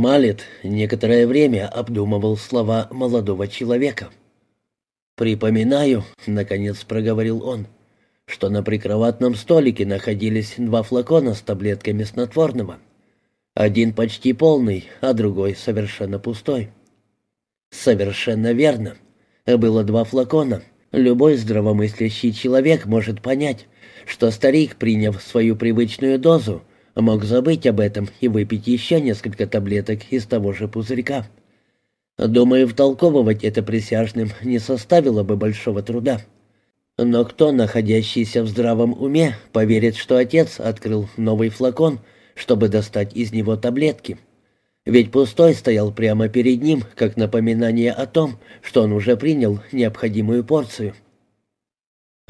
Малет некоторое время обдумывал слова молодого человека. «Припоминаю», — наконец проговорил он, — «что на прикроватном столике находились два флакона с таблетками снотворного. Один почти полный, а другой совершенно пустой». «Совершенно верно. Было два флакона. Любой здравомыслящий человек может понять, что старик, приняв свою привычную дозу, мог забыть об этом и выпить еще несколько таблеток из того же пузырька. Думаю, втолковывать это присяжным не составило бы большого труда. Но кто, находящийся в здравом уме, поверит, что отец открыл новый флакон, чтобы достать из него таблетки? Ведь пустой стоял прямо перед ним, как напоминание о том, что он уже принял необходимую порцию.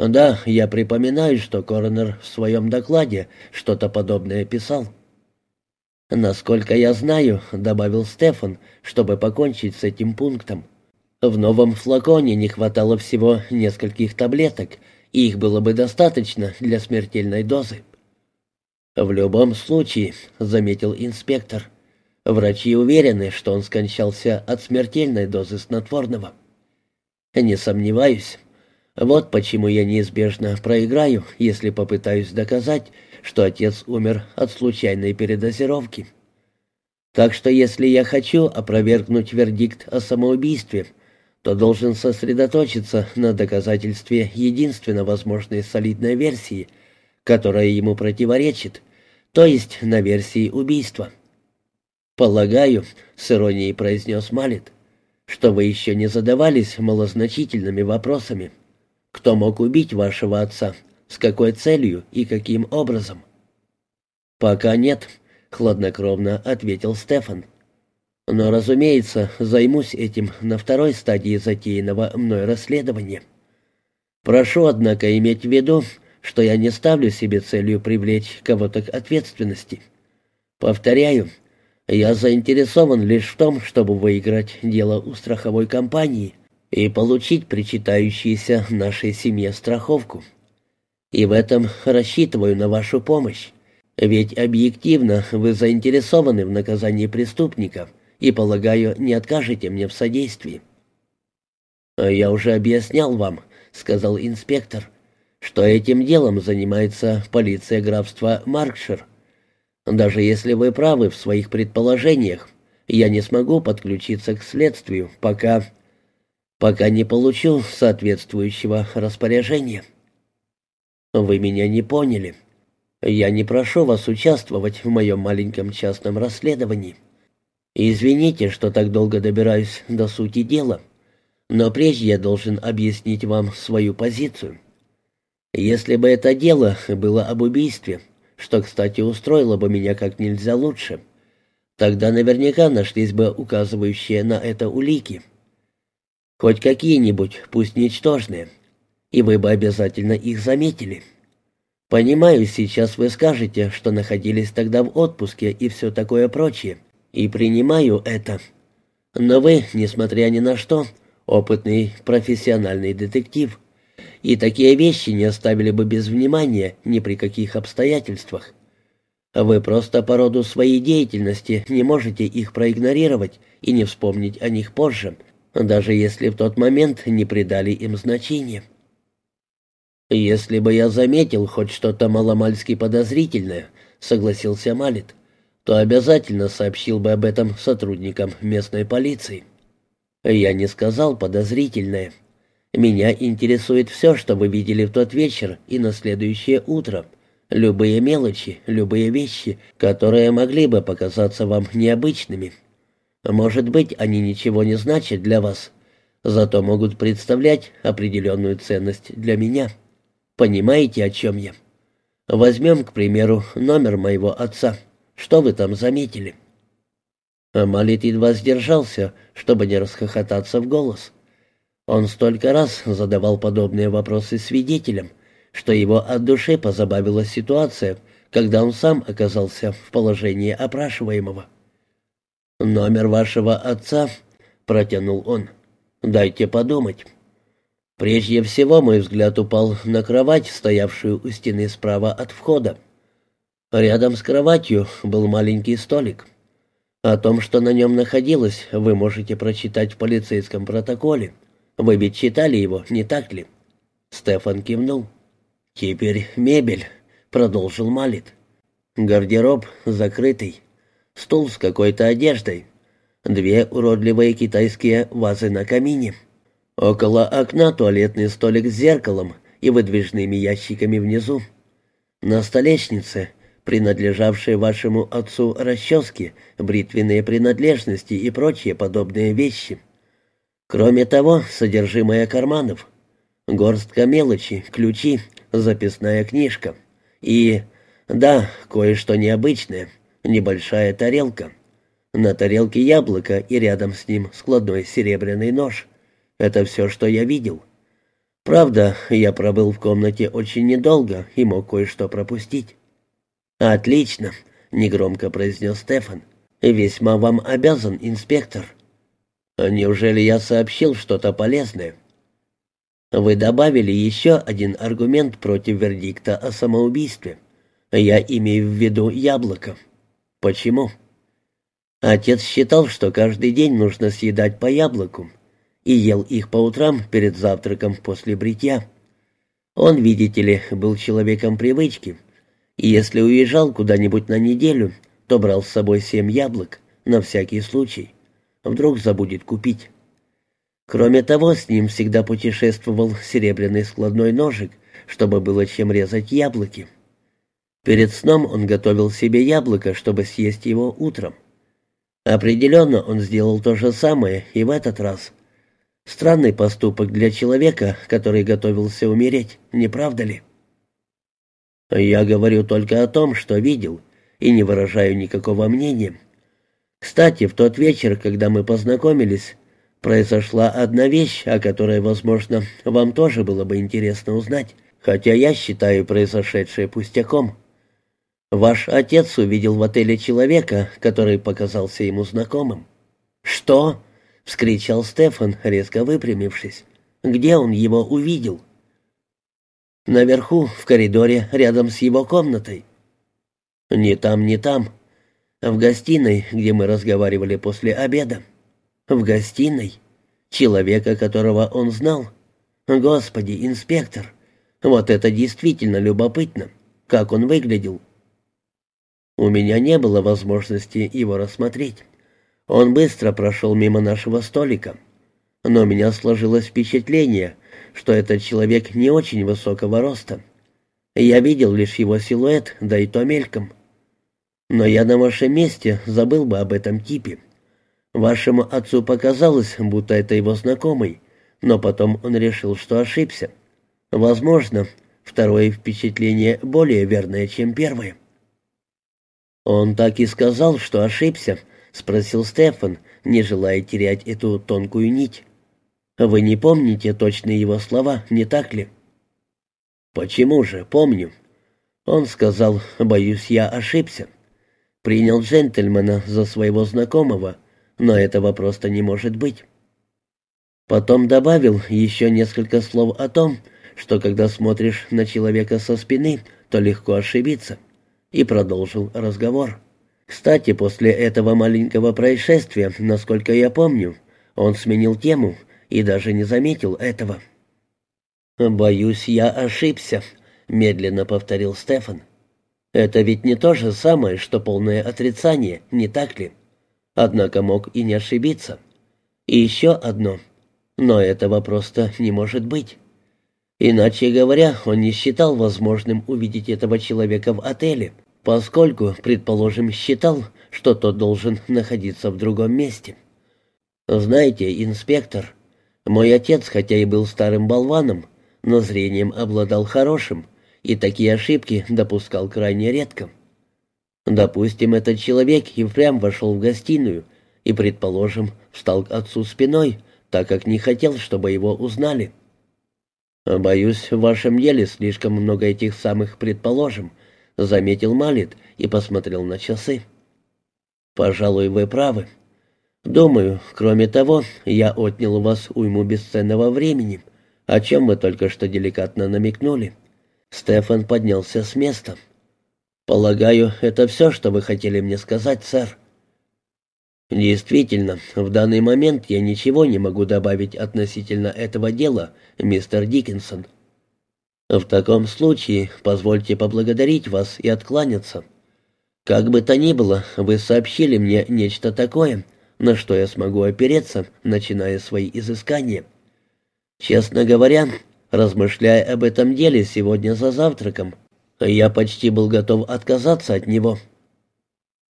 «Да, я припоминаю, что коронер в своем докладе что-то подобное писал». «Насколько я знаю», — добавил Стефан, чтобы покончить с этим пунктом. «В новом флаконе не хватало всего нескольких таблеток, и их было бы достаточно для смертельной дозы». «В любом случае», — заметил инспектор, — «врачи уверены, что он скончался от смертельной дозы снотворного». «Не сомневаюсь». Вот почему я неизбежно проиграю, если попытаюсь доказать, что отец умер от случайной передозировки. Так что если я хочу опровергнуть вердикт о самоубийстве, то должен сосредоточиться на доказательстве единственно возможной солидной версии, которая ему противоречит, то есть на версии убийства. «Полагаю», — с иронией произнес Малет, — «что вы еще не задавались малозначительными вопросами». Кто мог убить вашего отца? С какой целью и каким образом?» «Пока нет», — хладнокровно ответил Стефан. «Но, разумеется, займусь этим на второй стадии затеянного мной расследования. Прошу, однако, иметь в виду, что я не ставлю себе целью привлечь кого-то к ответственности. Повторяю, я заинтересован лишь в том, чтобы выиграть дело у страховой компании, и получить причитающуюся нашей семье страховку. И в этом рассчитываю на вашу помощь. Ведь объективно вы заинтересованы в наказании преступника и, полагаю, не откажете мне в содействии. «Я уже объяснял вам», — сказал инспектор, «что этим делом занимается полиция графства Маркшир. Даже если вы правы в своих предположениях, я не смогу подключиться к следствию, пока...» пока не получу соответствующего распоряжения. Вы меня не поняли. Я не прошу вас участвовать в моем маленьком частном расследовании. Извините, что так долго добираюсь до сути дела, но прежде я должен объяснить вам свою позицию. Если бы это дело было об убийстве, что, кстати, устроило бы меня как нельзя лучше, тогда наверняка нашлись бы указывающие на это улики. Хоть какие-нибудь, пусть ничтожные. И вы бы обязательно их заметили. Понимаю, сейчас вы скажете, что находились тогда в отпуске и все такое прочее. И принимаю это. Но вы, несмотря ни на что, опытный профессиональный детектив. И такие вещи не оставили бы без внимания ни при каких обстоятельствах. Вы просто по роду своей деятельности не можете их проигнорировать и не вспомнить о них позже, даже если в тот момент не придали им значения. «Если бы я заметил хоть что-то маломальски подозрительное», — согласился Малит, «то обязательно сообщил бы об этом сотрудникам местной полиции». «Я не сказал подозрительное. Меня интересует все, что вы видели в тот вечер и на следующее утро. Любые мелочи, любые вещи, которые могли бы показаться вам необычными». Может быть, они ничего не значат для вас, зато могут представлять определенную ценность для меня. Понимаете, о чем я? Возьмем, к примеру, номер моего отца. Что вы там заметили?» Малит едва сдержался, чтобы не расхохотаться в голос. Он столько раз задавал подобные вопросы свидетелям, что его от души позабавила ситуация, когда он сам оказался в положении опрашиваемого. «Номер вашего отца?» — протянул он. «Дайте подумать». Прежде всего мой взгляд упал на кровать, стоявшую у стены справа от входа. Рядом с кроватью был маленький столик. О том, что на нем находилось, вы можете прочитать в полицейском протоколе. Вы ведь читали его, не так ли?» Стефан кивнул. «Теперь мебель», — продолжил Малит. «Гардероб закрытый, стул с какой-то одеждой, две уродливые китайские вазы на камине, около окна туалетный столик с зеркалом и выдвижными ящиками внизу. На столешнице принадлежавшие вашему отцу расчески, бритвенные принадлежности и прочие подобные вещи. Кроме того, содержимое карманов, горстка мелочи, ключи, записная книжка и, да, кое-что необычное, небольшая тарелка. На тарелке яблоко и рядом с ним складной серебряный нож. Это все, что я видел. Правда, я пробыл в комнате очень недолго и мог кое-что пропустить. «Отлично», — негромко произнес Стефан. «Весьма вам обязан, инспектор». «Неужели я сообщил что-то полезное?» «Вы добавили еще один аргумент против вердикта о самоубийстве. Я имею в виду яблоко. Почему?» Отец считал, что каждый день нужно съедать по яблоку, и ел их по утрам перед завтраком после бритья. Он, видите ли, был человеком привычки — и если уезжал куда-нибудь на неделю, то брал с собой семь яблок, на всякий случай. Вдруг забудет купить. Кроме того, с ним всегда путешествовал серебряный складной ножик, чтобы было чем резать яблоки. Перед сном он готовил себе яблоко, чтобы съесть его утром. Определенно он сделал то же самое и в этот раз. Странный поступок для человека, который готовился умереть, не правда ли? Я говорю только о том, что видел, и не выражаю никакого мнения. Кстати, в тот вечер, когда мы познакомились, произошла одна вещь, о которой, возможно, вам тоже было бы интересно узнать, хотя я считаю произошедшее пустяком. Ваш отец увидел в отеле человека, который показался ему знакомым. «Что?» — вскричал Стефан, резко выпрямившись. «Где он его увидел?» Наверху, в коридоре, рядом с его комнатой. Ни там, ни там. В гостиной, где мы разговаривали после обеда. В гостиной. Человека, которого он знал. Господи, инспектор, вот это действительно любопытно. Как он выглядел? У меня не было возможности его рассмотреть. Он быстро прошел мимо нашего столика. Но у меня сложилось впечатление, что этот человек не очень высокого роста. Я видел лишь его силуэт, да и то мельком. Но я на вашем месте забыл бы об этом типе. Вашему отцу показалось, будто это его знакомый, но потом он решил, что ошибся. Возможно, второе впечатление более верное, чем первое. «Он так и сказал, что ошибся», — спросил Стефан, не желая терять эту тонкую нить. Вы не помните точные его слова, не так ли? Почему же, помню. Он сказал, боюсь, я ошибся. Принял джентльмена за своего знакомого, но этого просто не может быть. Потом добавил еще несколько слов о том, что когда смотришь на человека со спины, то легко ошибиться, и продолжил разговор. Кстати, после этого маленького происшествия, насколько я помню, он сменил тему и даже не заметил этого. «Боюсь, я ошибся», — медленно повторил Стефан. «Это ведь не то же самое, что полное отрицание, не так ли? Однако мог и не ошибиться. И еще одно. Но этого просто не может быть. Иначе говоря, он не считал возможным увидеть этого человека в отеле, поскольку, предположим, считал, что тот должен находиться в другом месте. Знаете, инспектор, мой отец, хотя и был старым болваном, но зрением обладал хорошим, и такие ошибки допускал крайне редко. Допустим, этот человек и впрямь вошел в гостиную и, предположим, встал к отцу спиной, так как не хотел, чтобы его узнали. «Боюсь, в вашем деле слишком много этих самых «предположим», — заметил Малит и посмотрел на часы. «Пожалуй, вы правы. «Думаю, кроме того, я отнял у вас уйму бесценного времени, о чем вы только что деликатно намекнули». Стефан поднялся с места. «Полагаю, это все, что вы хотели мне сказать, сэр». Действительно, в данный момент я ничего не могу добавить относительно этого дела, мистер Диккенсон. В таком случае позвольте поблагодарить вас и откланяться. Как бы то ни было, вы сообщили мне нечто такое, на что я смогу опереться, начиная свои изыскания. Честно говоря, размышляя об этом деле сегодня за завтраком, я почти был готов отказаться от него.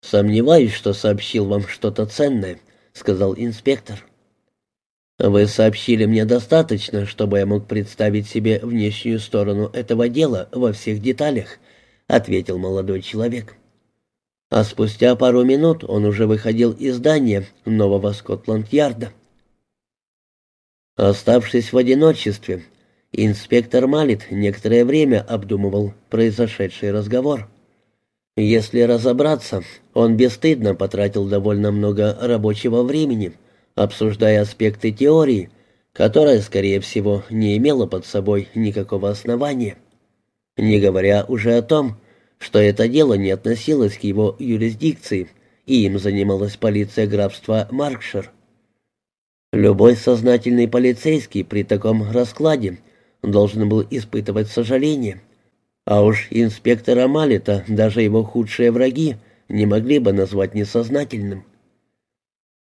«Сомневаюсь, что сообщил вам что-то ценное», — сказал инспектор. «Вы сообщили мне достаточно, чтобы я мог представить себе внешнюю сторону этого дела во всех деталях», — ответил молодой человек. А спустя пару минут он уже выходил из здания нового Скотланд-Ярда. Оставшись в одиночестве, инспектор Малит некоторое время обдумывал произошедший разговор. Если разобраться, он бесстыдно потратил довольно много рабочего времени, обсуждая аспекты теории, которая, скорее всего, не имела под собой никакого основания. Не говоря уже о том, что это дело не относилось к его юрисдикции, и им занималась полиция графства Маркшир. Любой сознательный полицейский при таком раскладе должен был испытывать сожаление – а уж инспектора Малета даже его худшие враги не могли бы назвать несознательным.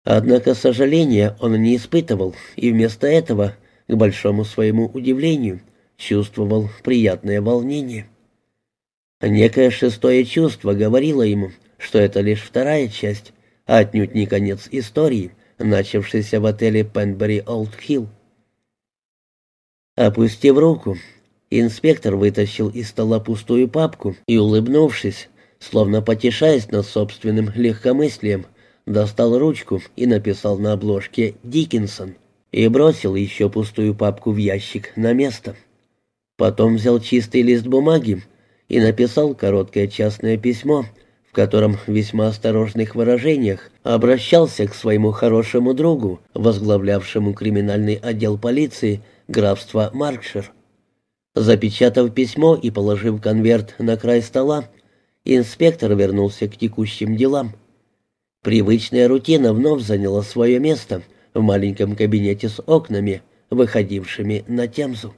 Однако сожаления он не испытывал, и вместо этого, к большому своему удивлению, чувствовал приятное волнение. Некое шестое чувство говорило ему, что это лишь вторая часть, а отнюдь не конец истории, начавшейся в отеле Пенбери Олд Хилл. Опустив руку, Инспектор вытащил из стола пустую папку и, улыбнувшись, словно потешаясь над собственным легкомыслием, достал ручку и написал на обложке «Диккенсон» и бросил еще пустую папку в ящик на место. Потом взял чистый лист бумаги и написал короткое частное письмо, в котором в весьма осторожных выражениях обращался к своему хорошему другу, возглавлявшему криминальный отдел полиции графства Маркшир. Запечатав письмо и положив конверт на край стола, инспектор вернулся к текущим делам. Привычная рутина вновь заняла свое место в маленьком кабинете с окнами, выходившими на Темзу.